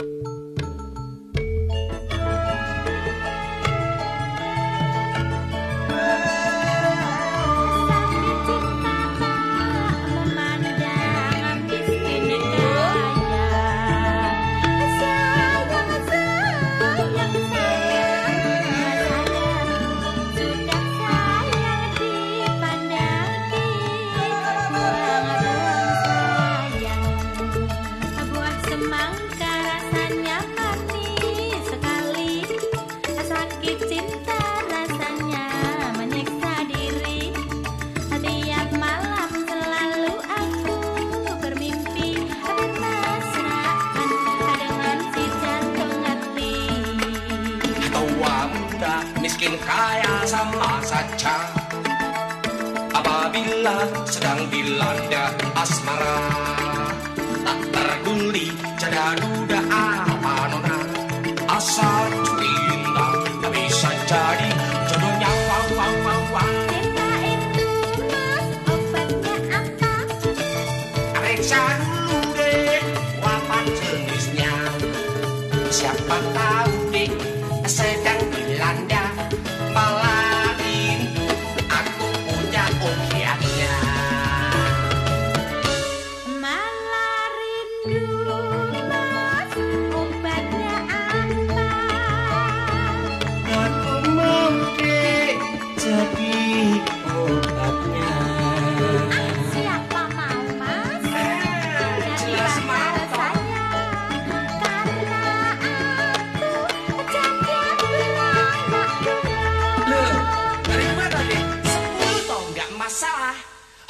you miskin kaya sama saja. Apabila sedang dilanda asmara Tak terguli jada duda apa nona. Asal cinta tak bisa jadi jodohnya wow wow wow wow? Periksa dulu deh apa jenisnya. Siapa tahu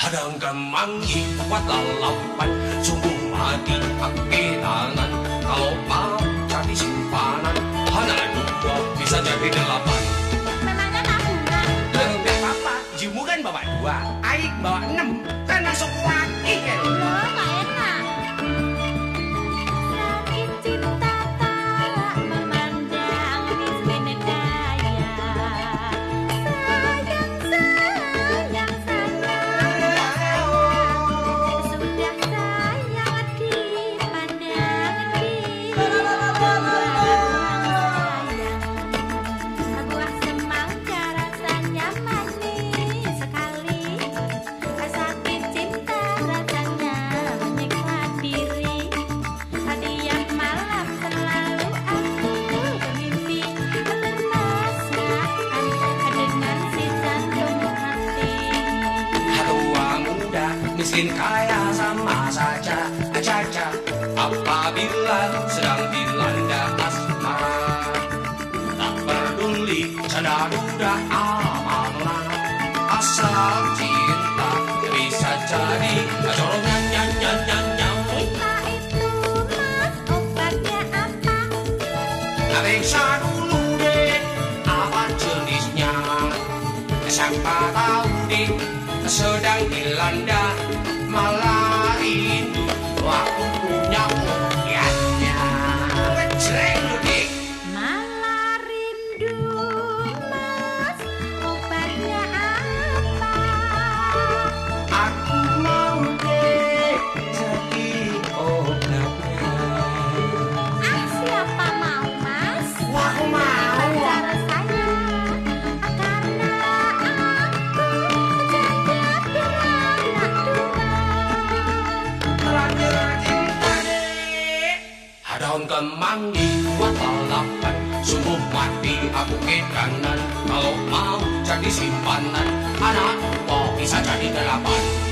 Hadang kemangi kuat lalapan, sungguh mati pakai tangan. Kalau mau jadi simpanan, hana dua bisa jadi delapan. Memangnya tabungan? Nggak apa-apa. Jimu kan bawa dua, Aik bawa enam. Kan masuk lagi miskin kaya sama saja. Caca apabila sedang dilanda asmara Tak peduli canda duda amanah Asal cinta bisa jadi. Corongnya nyanyi nyanyi Cinta itu mas? Obatnya apa? Dulu Malari. Hadang kemangi kuat lalapan Sungguh mati aku kedanan Kalau mau jadi simpanan Anak kok bisa jadi delapan